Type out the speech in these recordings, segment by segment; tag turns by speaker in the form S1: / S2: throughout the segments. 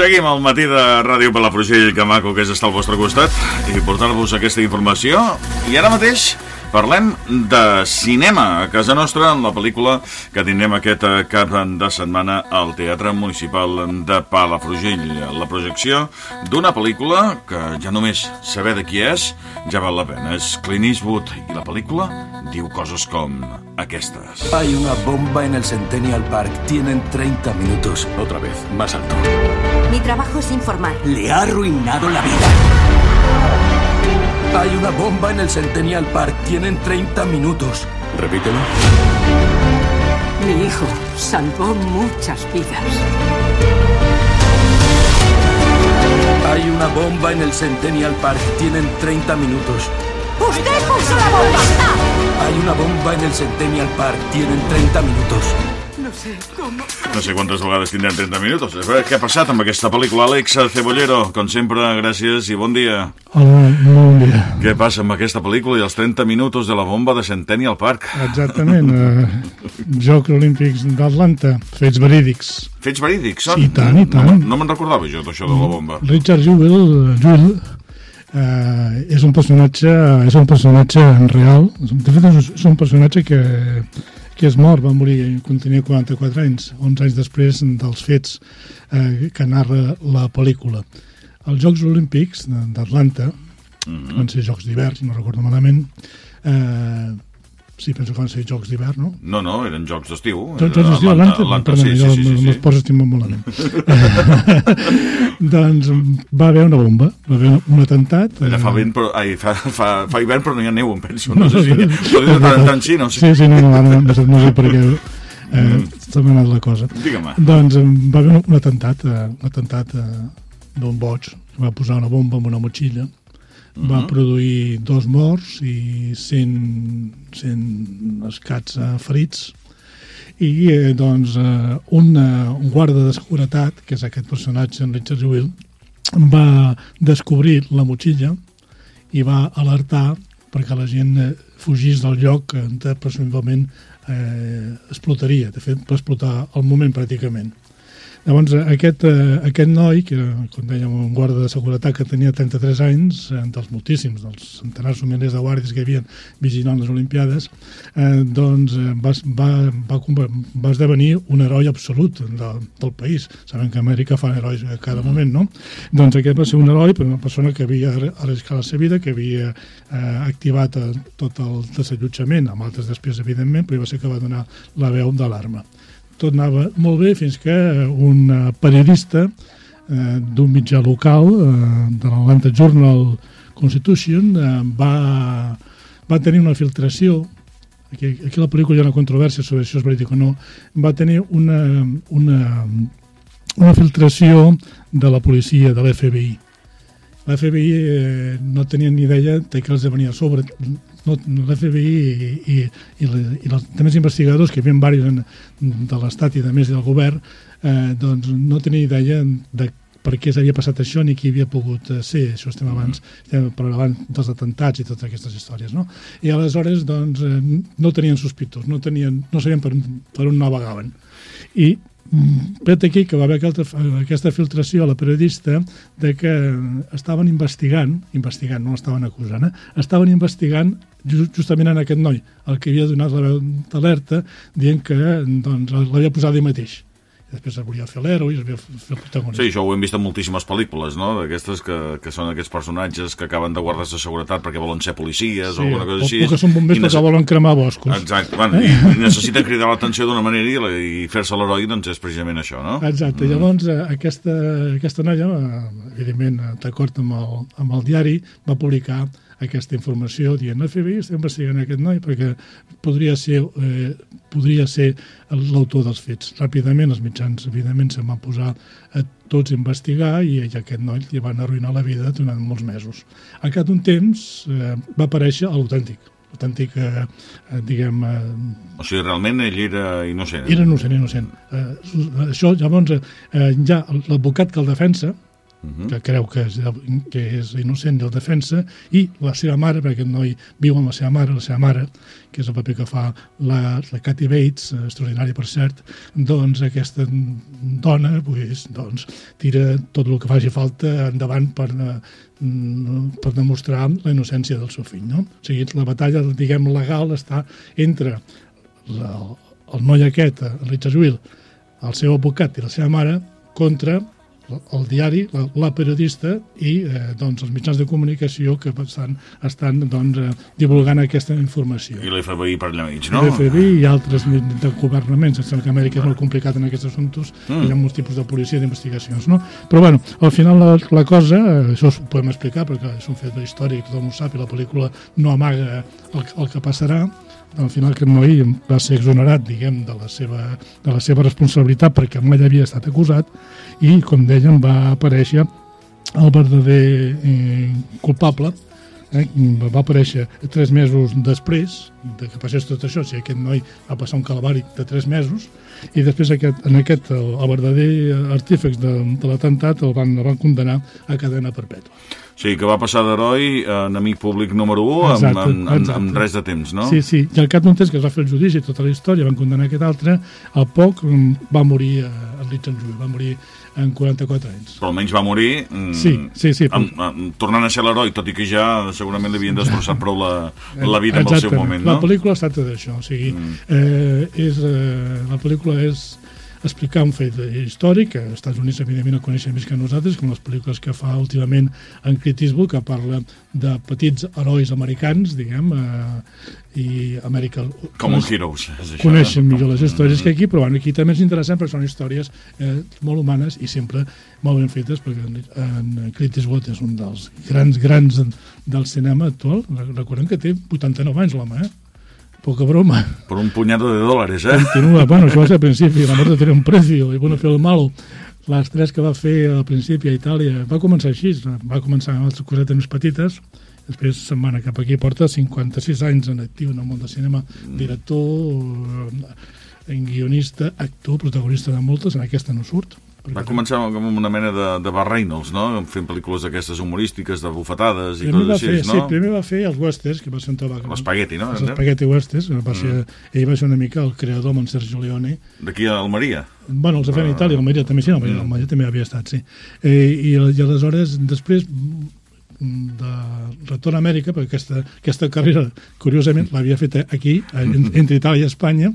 S1: Seguim al matí de Ràdio Palafrugell, que maco que és estar al vostre costat i portar-vos aquesta informació. I ara mateix parlem de cinema a casa nostra en la pel·lícula que tindrem aquest eh, cap de setmana al Teatre Municipal de Palafrugell. La projecció d'una pel·lícula que ja només saber de qui és ja val la pena. És Clint Eastwood i la pel·lícula diu coses com aquestes.
S2: Hay una bomba en el Centennial Park. Tienen 30 minutos.
S3: Otra vez, más alto.
S4: Mi trabajo es informar.
S2: Le ha arruinado la vida. Hay una bomba en el Centennial Park. Tienen 30 minutos.
S3: Repítelo.
S5: Mi hijo salvó muchas vidas.
S2: Hay una bomba en el Centennial Park. Tienen 30 minutos.
S4: ¡Usted puso la bomba!
S2: Hay una bomba en el Centennial Park. Tienen 30 minutos.
S5: No sé cómo.
S1: No sé quantes vegades tindrem 30 minuts. A veure què ha passat amb aquesta pel·lícula. Àlex Cebollero, com sempre, gràcies i bon dia.
S6: Hola, bon dia.
S1: Què passa amb aquesta pel·lícula i els 30 minuts de la bomba de Centennial Park?
S6: Exactament, eh, Jocs Olímpics d'Atlanta, fets verídics.
S1: Fets verídics, són?
S6: I tant, i tant.
S1: No, no me'n recordava jo d'això de la bomba.
S6: Richard Jewell, Jewell eh, és un personatge és un personatge real de fet és un personatge que, que és mort, va morir quan tenia 44 anys 11 anys després dels fets eh, que narra la pel·lícula els Jocs Olímpics d'Atlanta
S1: Mhm.
S6: van ser Jocs d'hivern, si no recordo malament eh, sí, penso que van ser Jocs d'hivern, no?
S1: No, no, eren jocs d'estiu. Atlanta,
S6: Atlanta, perdona,
S1: sí, sí, sí, sí,
S6: me'ls poso estimant malament. doncs va haver una bomba, va haver un atemptat.
S1: Allà fa,
S6: eh,
S1: vent, però, ai, fa, fa, fa hivern però no hi ha neu, em penso. No sé si... Però de tant en tant sí, no sé.
S6: Sí, sí, no, no, no, sé- no sé per què eh, s'ha anat la cosa.
S1: Digue'm.
S6: Doncs eh, va haver un, atemptat, eh, un atemptat d'un boig, que va posar una bomba en una motxilla, va produir dos morts i 100, 100 escats ferits, i eh, doncs eh, un, eh, un guarda de seguretat, que és aquest personatge, en Richard Jewell, va descobrir la motxilla i va alertar perquè la gent eh, fugís del lloc on presumiblement eh, explotaria, de fet va explotar al moment pràcticament. Llavors, eh, aquest, eh, aquest noi, que era, com dèiem, un guarda de seguretat que tenia 33 anys, eh, dels moltíssims, dels centenars o milers de guàrdies que hi havia vigilant les Olimpiades, eh, doncs eh, va, va, va, va esdevenir un heroi absolut de, del país. Sabem que Amèrica fan herois a cada moment, no? Doncs aquest va ser un heroi, però una persona que havia arri- arriscat la seva vida, que havia eh, activat eh, tot el desallotjament, amb altres després, evidentment, però va ser que va donar la veu d'alarma tot anava molt bé fins que un eh, periodista eh, d'un mitjà local, eh, de l'Atlanta Journal Constitution, eh, va, va tenir una filtració aquí, aquí a la pel·lícula hi ha una controvèrsia sobre això és verídic o no, va tenir una, una, una filtració de la policia, de l'FBI. L'FBI eh, no tenia ni idea de què els venia a sobre. No, L'FBI i, i, i, i els altres investigadors, que hi havia diversos de l'Estat i de més del govern, eh, doncs no tenia idea de per què s'havia passat això ni qui havia pogut eh, ser. Això estem abans, estem parlant dels atentats i totes aquestes històries, no? I aleshores, doncs, eh, no tenien sospitos, no, tenien, no sabien per, per on navegaven. I vet aquí que va haver aquesta, aquesta filtració a la periodista de que estaven investigant, investigant, no l'estaven acusant, eh? estaven investigant ju- justament en aquest noi, el que havia donat la veu d'alerta, dient que doncs, l'havia posat ell mateix. I després es volia fer l'heroi, es volia fer el protagonista.
S1: Sí, això ho hem vist en moltíssimes pel·lícules, no? D'aquestes que, que són aquests personatges que acaben de guardes de seguretat perquè volen ser policies o alguna cosa
S6: o,
S1: així.
S6: o que són bombers
S1: I
S6: perquè
S1: nece-
S6: volen cremar boscos.
S1: Exacte, bueno, i, i necessiten cridar l'atenció d'una manera i, i fer-se l'heroi, doncs és precisament això, no?
S6: Exacte, llavors eh, aquesta, aquesta noia, eh, evidentment, eh, d'acord amb, el, amb el diari, va publicar aquesta informació dient FBI està investigant aquest noi perquè podria ser, eh, podria ser l'autor dels fets. Ràpidament els mitjans, evidentment, se'n van posar a tots a investigar i, i aquest noi li van arruïnar la vida durant molts mesos. Al cap d'un temps eh, va aparèixer l'autèntic, l'autèntic, eh, eh, diguem, eh,
S1: O sigui, realment ell era innocent.
S6: era innocent, innocent. Eh, això, llavors, eh, ja l'advocat que el defensa, que creu que és, que és innocent i el defensa, i la seva mare, perquè aquest noi viu amb la seva mare, la seva mare, que és el paper que fa la, la Kathy Bates, eh, extraordinària per cert, doncs aquesta dona pues, doncs, tira tot el que faci falta endavant per, eh, per demostrar la innocència del seu fill. No? O sigui, la batalla, diguem, legal està entre la, el noi aquest, el Richard Will, el seu advocat i la seva mare, contra el diari, la, la periodista i eh, doncs, els mitjans de comunicació que estan, estan doncs, eh, divulgant aquesta informació.
S1: I l'FBI per allà mig, no?
S6: L'FBI i altres de governaments. Em sembla que Amèrica és molt complicat en aquests assumptes, mm. hi ha molts tipus de policia i d'investigacions, no? Però, bueno, al final la, la cosa, eh, això ho podem explicar perquè és un fet històric, tothom ho sap, i la pel·lícula no amaga el, el que passarà, al final aquest noi va ser exonerat, diguem, de la seva, de la seva responsabilitat perquè mai havia estat acusat i, com dèiem, va aparèixer el verdader eh, culpable eh, va aparèixer tres mesos després de que passés tot això, o sigui, aquest noi va passar un calvari de tres mesos i després aquest, en aquest, el, el verdader artífex de, de l'atemptat el, van, el van condenar a cadena perpètua.
S1: Sí, que va passar d'heroi a enemic públic número 1 amb, amb, amb, amb res de temps, no?
S6: Sí, sí, i al cap d'un temps que es va fer el judici, tota la història, van condenar aquest altre, al poc mm, va morir a, Jewell, va morir en 44 anys.
S1: Però almenys va morir
S6: mm, sí, sí, sí,
S1: amb, amb, tornant a ser l'heroi, tot i que ja segurament li havien destrossat prou la, la vida en el seu moment, no?
S6: La pel·lícula es tracta d'això, o sigui, mm. eh, és, eh, la pel·lícula és explicar un fet històric, que als Estats Units evidentment el coneixen més que nosaltres, com les pel·lícules que fa últimament en Clint Eastwood, que parla de petits herois americans, diguem, eh, i Amèrica...
S1: Com els heroes.
S6: És això, coneixen no? millor les històries que aquí, però bueno, aquí també és interessant perquè són històries eh, molt humanes i sempre molt ben fetes, perquè en, en Clint Eastwood és un dels grans, grans del cinema actual. Recordem que té 89 anys l'home, eh? Poca broma.
S1: Por un puñado de dólares, eh?
S6: Continua. Bueno, això va ser al principi, la mort tenir un precio, i bueno, fer el malo. Les tres que va fer al principi a Itàlia, va començar així, va començar amb altres cosetes més petites, després se'n va anar cap aquí, porta 56 anys en actiu en el món del cinema, director, guionista, actor, protagonista de moltes, en aquesta no surt,
S1: va començar com una mena de, de Bar Reynolds, no? Fent pel·lícules d'aquestes humorístiques, de bufetades i
S6: primer
S1: coses així,
S6: fer,
S1: no?
S6: Sí, primer va fer els westerns, que va ser un tabac.
S1: L'espagueti, no?
S6: L'espagueti westerns, va ser, mm. ell va ser una mica el creador amb en Sergio Leone.
S1: D'aquí a Almeria?
S6: Bueno, els fet uh, a Itàlia, Almeria també sí, Almeria, mm. Almeria també havia estat, sí. Eh, i, I aleshores, després de retorn a Amèrica, perquè aquesta, aquesta carrera, curiosament, l'havia fet aquí, entre Itàlia i Espanya,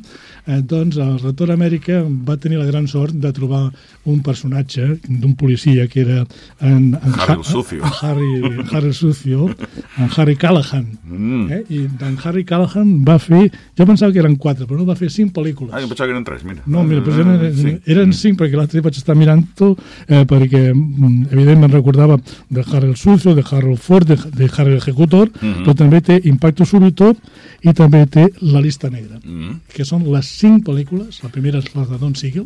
S6: eh, doncs el retorn a Amèrica va tenir la gran sort de trobar un personatge d'un policia que era en, en,
S1: Harry ha Sucio.
S6: En Harry, en Harry Sucio, en Harry Callahan. Mm. Eh? I en Harry Callahan va fer, jo pensava que eren quatre, però no va fer cinc pel·lícules.
S1: Ah, jo pensava que eren tres, mira.
S6: No, mira, però eren, eren, eren cinc, perquè l'altre vaig estar mirant-ho, eh, perquè mm, evidentment recordava de Harry Sucio, de Harry Ford, de, de Harry l'Ejecutor, mm -hmm. però també té Impacto Súbito i també té La Lista Negra, mm -hmm. que són les cinc pel·lícules, la primera és la de Don Siegel,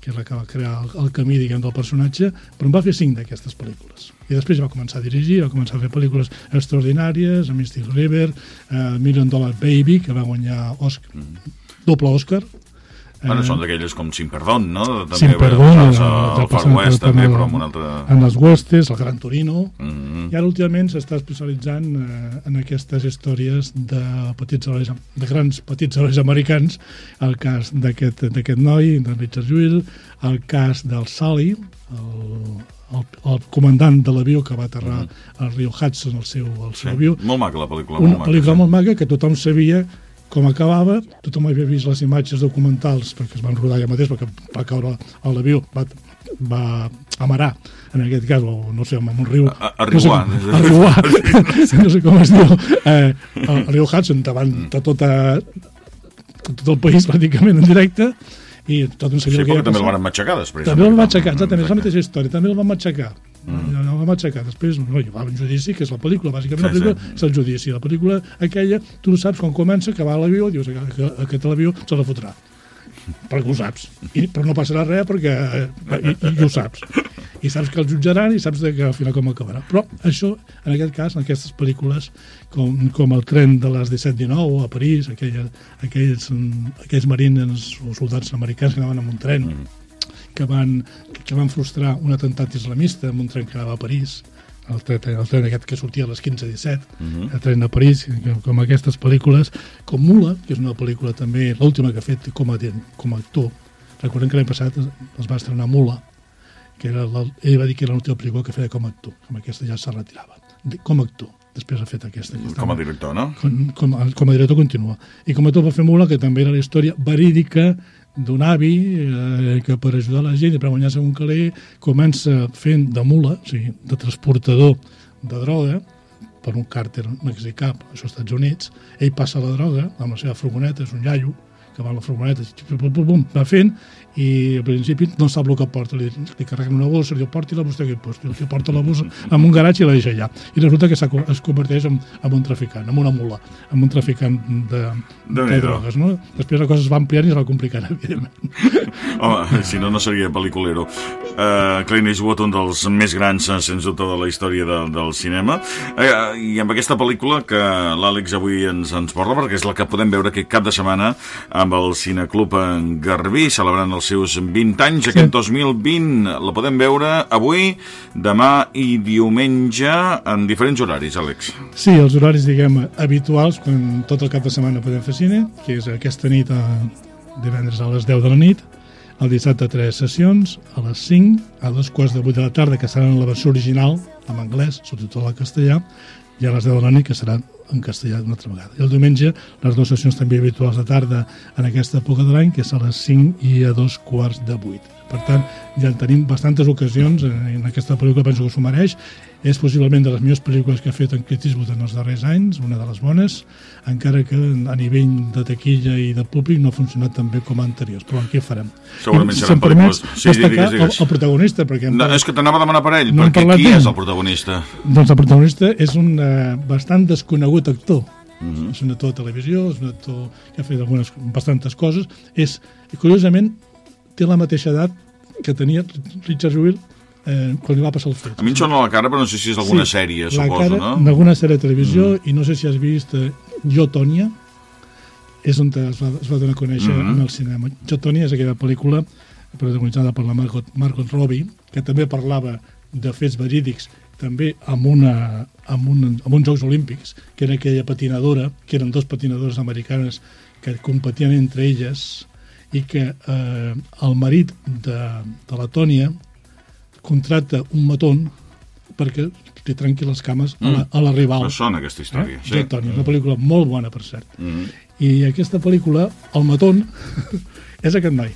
S6: que és la que va crear el, el camí, diguem, del personatge, però en va fer cinc d'aquestes pel·lícules. I després va començar a dirigir, va començar a fer pel·lícules extraordinàries, a Mystic River, a Million Dollar Baby, que va guanyar Oscar, mm doble Oscar,
S1: Bueno, són d'aquelles com Sin Perdón, no?
S6: També Sin Perdón,
S1: el, el, el Far West, també, però amb un altre...
S6: En les Westes, el Gran Torino, mm -hmm. i ara últimament s'està especialitzant eh, en aquestes històries de petits herois, de grans petits herois americans, el cas d'aquest noi, de Richard Jewell, el cas del Sully, el, el, el comandant de l'avió que va aterrar mm -hmm. al riu Hudson, el seu, el seu sí, avió.
S1: Molt maca la pel·lícula.
S6: Una molt pel·lícula maca, sí. molt maca que tothom sabia com acabava, tothom havia vist les imatges documentals, perquè es van rodar allà mateix, perquè va caure a l'avió, va, va amarar, en aquest cas, o no sé, en un riu...
S1: A, a riuar.
S6: No sé, riuar, no sé com es diu, eh, el riu Hudson, davant de tota, tot el país, pràcticament, en directe, i tot un seguit
S1: sí, que també el van matxacar després.
S6: També el van matxacar, exactament, és la mateixa història, també el van matxacar. Mm. Van matxacar, després no, hi va un judici, que és la pel·lícula, bàsicament sí, la pel·lícula sí. és el judici. La pel·lícula aquella, tu saps quan comença, que va a l'avió, dius que aquest l'avió se la fotrà perquè ho saps. I, però no passarà res perquè eh, i, i, i ho saps. I saps que el jutjaran i saps que al final com acabarà. Però això, en aquest cas, en aquestes pel·lícules, com, com el tren de les 17-19 a París, aquella, aquells, aquells marines o soldats americans que anaven amb un tren, mm que van que van frustrar un atemptat islamista amb un tren que anava a París, el tren, el tren aquest que sortia a les 15.17, uh -huh. el tren a París, com aquestes pel·lícules, com Mula, que és una pel·lícula també, l'última que ha fet com a, com a actor. Recordem que l'any passat es, va estrenar Mula, que era la, ell va dir que era l'última pel·lícula que feia com a actor, amb aquesta ja se retirava, de, com a actor. Després ha fet aquesta. aquesta
S1: Com a director, no?
S6: com, com, a, com a director continua. I com a tot va fer Mula, que també era la història verídica d'un avi eh, que per ajudar la gent i per guanyar-se un caler comença fent de mula, o sigui, de transportador de droga per un càrter mexicà als Estats Units. Ell passa la droga amb la seva furgoneta, és un iaio, que va a la furgoneta, pum, pum, pum, va fent, i al principi no sap el que porta, li, li carreguen una bossa, li diu, porti-la vostè aquest post, i el que porta la bossa en un garatge i la deixa allà. I resulta que es converteix en, en un traficant, en una mula, en un traficant de, de
S1: Déu-n'hi-do.
S6: drogues. No? Després la cosa es va ampliant i es va complicant, evidentment.
S1: Home, si no, no seria pel·liculero. Uh, Clint Eastwood, un dels més grans, eh, sens dubte, de la història de, del cinema. Uh, I amb aquesta pel·lícula que l'Àlex avui ens, ens porta, perquè és la que podem veure aquest cap de setmana amb el Cineclub en Garbí, celebrant els seus 20 anys. Aquest 2020 la podem veure avui, demà i diumenge en diferents horaris, Àlex.
S6: Sí, els horaris, diguem, habituals, quan tot el cap de setmana podem fer cine, que és aquesta nit, a, divendres a les 10 de la nit, el dissabte tres sessions, a les 5, a dos quarts de 8 de la tarda, que seran la versió original, en anglès, subtitulat al castellà, i a les 10 de la nit, que serà en castellà una altra vegada. I el diumenge, les dues sessions també habituals de tarda en aquesta època de l'any, que és a les 5 i a dos quarts de 8. Per tant, ja en tenim bastantes ocasions en, aquesta pel·lícula, penso que s'ho mereix. És possiblement de les millors pel·lícules que ha fet en Clint Eastwood en els darrers anys, una de les bones, encara que a nivell de taquilla i de públic no ha funcionat tan bé com anteriors. Però en què farem?
S1: Segurament
S6: I, si
S1: seran pel·lícules- Sí, digues, digues.
S6: El, el protagonista, perquè hem
S1: No, és que t'anava a demanar per ell,
S6: No
S1: perquè qui és el protagonista?
S6: doncs el protagonista és un eh, bastant desconegut actor.
S1: Mhm.
S6: És un actor de televisió, és un actor que ha fet algunes, bastantes coses. És, curiosament, té la mateixa edat que tenia Richard Jewell eh, quan li va passar el fet.
S1: A mi em sona la cara, però no sé si és alguna sèrie,
S6: la
S1: suposo,
S6: cara
S1: no?
S6: D'alguna sèrie de televisió, i no sé si has vist eh, Jo, Tònia, és on es va, es va donar a conèixer
S1: Mhm.
S6: en el cinema. Jo, Tònia és aquella pel·lícula protagonitzada per la Margot, Margot Robbie, que també parlava de fets verídics, també amb, una, amb, un, amb uns Jocs Olímpics, que era aquella patinadora, que eren dos patinadores americanes que competien entre elles, i que eh, el marit de, de la Tònia contracta un matón perquè li trenqui les cames a la, a la rival.
S1: Me sona aquesta història,
S6: Eh?
S1: sí.
S6: Jo, Tònia, una pel·lícula molt bona, per cert.
S1: Mm.
S6: I aquesta pel·lícula, el matón, és aquest noi,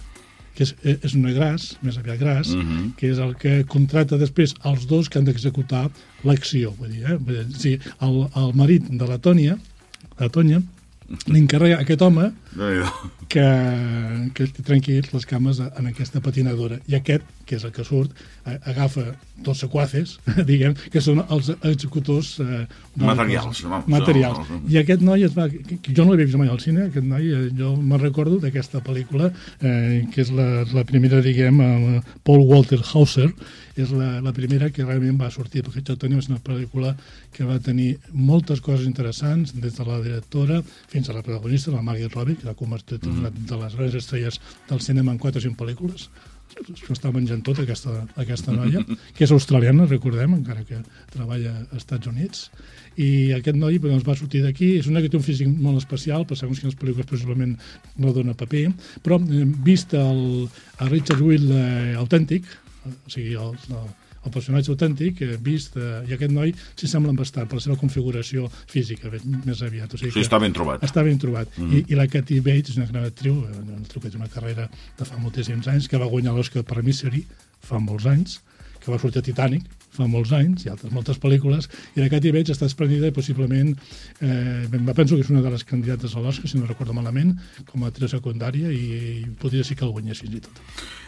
S6: que és, és un noi gras, més aviat gras,
S1: Mhm.
S6: que és el que contracta després els dos que han d'executar l'acció. Vull dir, eh? Vull dir, sigui, el, el marit de la Tònia, la Tònia, li encarrega a aquest home que, que li trenqui les cames en aquesta patinadora. I aquest, que és el que surt, agafa dos sequaces, diguem, que són els executors... Eh,
S1: Materials, vamos,
S6: Materials.
S1: no, no.
S6: I aquest noi, es va, que, jo no l'havia vist mai al cine, aquest noi, eh, jo me'n recordo d'aquesta pel·lícula, eh, que és la, la primera, diguem, amb Paul Walter Hauser, és la, la primera que realment va sortir, perquè jo tenia una pel·lícula que va tenir moltes coses interessants, des de la directora fins a la protagonista, la Margaret Robbie, que l'ha convertit en una de les grans estrelles del cinema en 4 o 5 pel·lícules. S'ho està menjant tot, aquesta, aquesta noia, que és australiana, recordem, encara que treballa als Estats Units. I aquest noi doncs, va sortir d'aquí. És una que té un físic molt especial, per segons quines pel·lícules possiblement no dona paper, però eh, vist el, el Richard Will eh, autèntic, o sigui, el, el, el personatge autèntic, vist, eh, i aquest noi s'hi semblen bastant per la seva configuració física, ben- més aviat. O sigui
S1: Sí, està ben trobat.
S6: està ben trobat. Mm -hmm. I, I la Katy Bates és una gran actriu, eh, una actriu que té una carrera de fa moltíssims anys, que va guanyar l'Oscar per Misery fa molts anys, que va sortir a Titanic fa molts anys, i altres moltes pel·lícules, i la Katy Bates està esplèndida i possiblement, eh, penso que és una de les candidates a l'Oscar, si no recordo malament, com a actriu secundària, i, i podria ser que el guanyés fins i tot.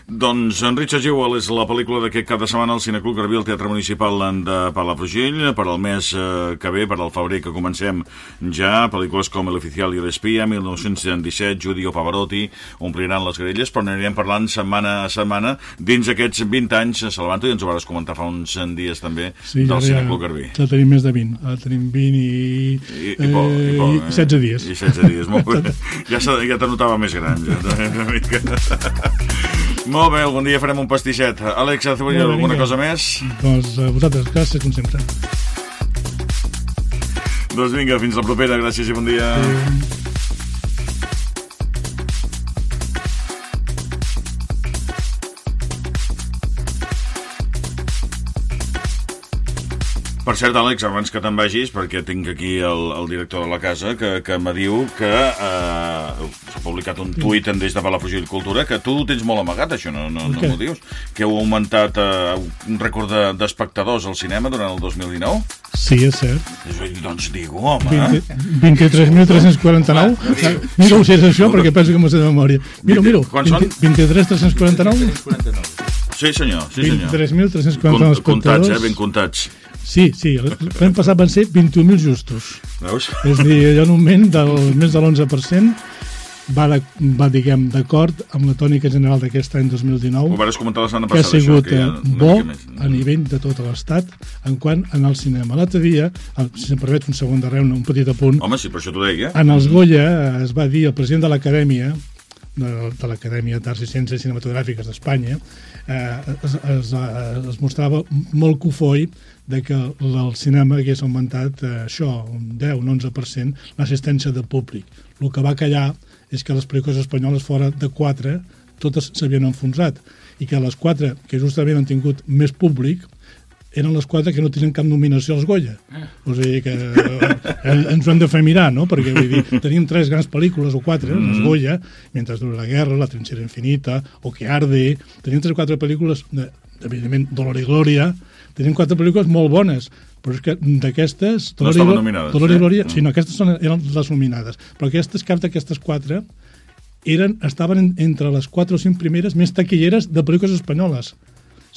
S1: Doncs en Richard Jewell és la pel·lícula d'aquest cap de setmana al Cineclub Garbí al Teatre Municipal de Palafrugell. Per al mes eh, que ve, per al febrer que comencem ja, pel·lícules com L'Oficial i l'Espia, 1917, Judy o Pavarotti ompliran les grelles, però n'anirem parlant setmana a setmana. Dins aquests 20 anys a Salvanto i ens ho vas comentar fa uns dies també del
S6: ara
S1: Cineclub Garbí.
S6: ja tenim més de 20. Ara tenim 20 i,
S1: I, i, poc, i, poc,
S6: i 16 dies.
S1: I 16 dies, molt bé. Ja, ja te notava més gran, ja, una mica. Molt bé, algun dia farem un pastisset. Àlex,
S6: Molt bé,
S1: alguna
S6: vinga.
S1: cosa més?
S6: Doncs a vosaltres, gràcies, com sempre.
S1: Doncs vinga, fins la propera. Gràcies i bon dia. Per cert, Àlex, abans que te'n vagis, perquè tinc aquí el, el director de la casa, que, que me diu que eh, s'ha publicat un tuit en des de Palafrugell Cultura, que tu ho tens molt amagat, això, no, no, no m'ho dius. Que heu augmentat eh, un rècord de- d'espectadors al cinema durant el 2019.
S6: Sí, és cert.
S1: Doncs digo, home...
S6: 20 23.349. Ah, Mira-ho si és això, perquè penso que m'ho sé de memòria. Mira, mira,
S1: Quants són?
S6: 23.349.
S1: Sí, senyor, sí, senyor.
S6: 23.349
S1: Comptats,
S6: espectadors.
S1: eh, ben comptats.
S6: Sí, sí, l'any passat van ser 21.000 justos.
S1: Veus?
S6: És a dir, hi ha un augment del més de l'11%, va, de, va diguem, d'acord amb la tònica general d'aquest any 2019,
S1: Ho vas comentar la setmana
S6: que ha
S1: passada,
S6: sigut
S1: això, que ha
S6: eh, bo
S1: més.
S6: a nivell de tot l'Estat en quant en el cinema. L'altre dia, el- si em permet un segon darrere, un petit apunt,
S1: Home, sí, per això t'ho deia.
S6: en els Goya eh, es va dir, el president de l'Acadèmia, de, de l'Acadèmia d'Arts i Ciències Cinematogràfiques d'Espanya, eh, es, es, es mostrava molt cofoi de que el, cinema hagués augmentat eh, això, un 10, un 11%, l'assistència de públic. El que va callar és que les pel·lícules espanyoles fora de 4 totes s'havien enfonsat i que les 4 que justament han tingut més públic eren les quatre que no tenien cap nominació als Goya. O sigui que eh, ens ho hem de fer mirar, no? Perquè vull dir, tenim tres grans pel·lícules o quatre, mm. els Goya, Mentre dura la guerra, La trinxera infinita, O que arde, tenim tres o quatre pel·lícules, de, evidentment, Dolor i Glòria, tenim quatre pel·lícules molt bones, però és que d'aquestes...
S1: No estaven nominades,
S6: Dolor i
S1: eh?
S6: Glòria,
S1: Mm.
S6: sí, no, aquestes són, eren les nominades, però aquestes, cap d'aquestes quatre eren, estaven en, entre les quatre o cinc primeres més taquilleres de pel·lícules espanyoles.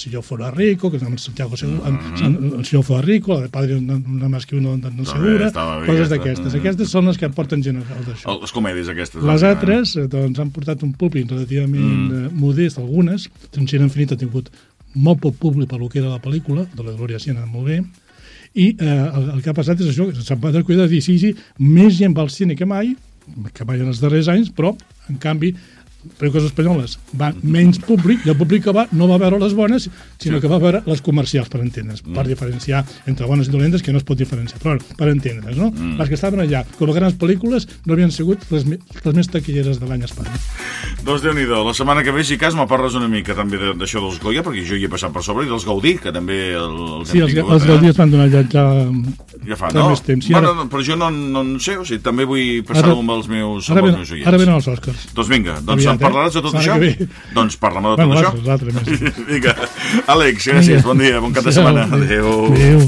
S6: Si yo fuera rico, que és amb Santiago Segura, mm. si yo fuera rico, la de Padre nada más que uno no,
S1: També
S6: segura,
S1: bé
S6: coses d'aquestes. Aquestes són les que porten gent al d'això.
S1: Les comèdies aquestes.
S6: Les
S1: eh?
S6: altres eh, doncs, han portat un públic relativament mm. modest, algunes. Trinxera Infinita ha tingut molt poc públic per lo que era la pel·lícula, de la Glòria anat molt bé, i eh, el, el que ha passat és això, que se'n va descuidar de dir, sí, sí, més gent va al cine que mai, que mai en els darrers anys, però, en canvi, pel·lícules espanyoles va menys públic, i el públic que va no va veure les bones, sinó que va veure les comercials, per entendre's, per diferenciar entre bones i dolentes, que no es pot diferenciar, però per entendre's, no? Les que estaven allà, com les grans pel·lícules, no havien sigut les, les més taquilleres de l'any a Espanya.
S1: Doncs déu nhi La setmana que ve, si cas, me parles una mica també d'això dels Goya, perquè jo hi he passat per sobre, i dels Gaudí, que també el, els
S6: Sí,
S1: hem
S6: els,
S1: tingut,
S6: els
S1: eh?
S6: Gaudí es van donar ja, ja,
S1: Ja fa, no?
S6: més temps. Sí,
S1: bueno,
S6: ara-
S1: no, però jo no, no en sé, o sigui, també vull passar-ho amb els meus,
S6: ara,
S1: amb els
S6: ven,
S1: meus oients.
S6: ara venen els Oscars.
S1: Doncs vinga, doncs
S6: Aviat,
S1: en parlaràs de tot això? Doncs parla'm de tot això. vinga. Àlex, gràcies, bon dia, bon cap de setmana. Adéu.
S6: Adéu.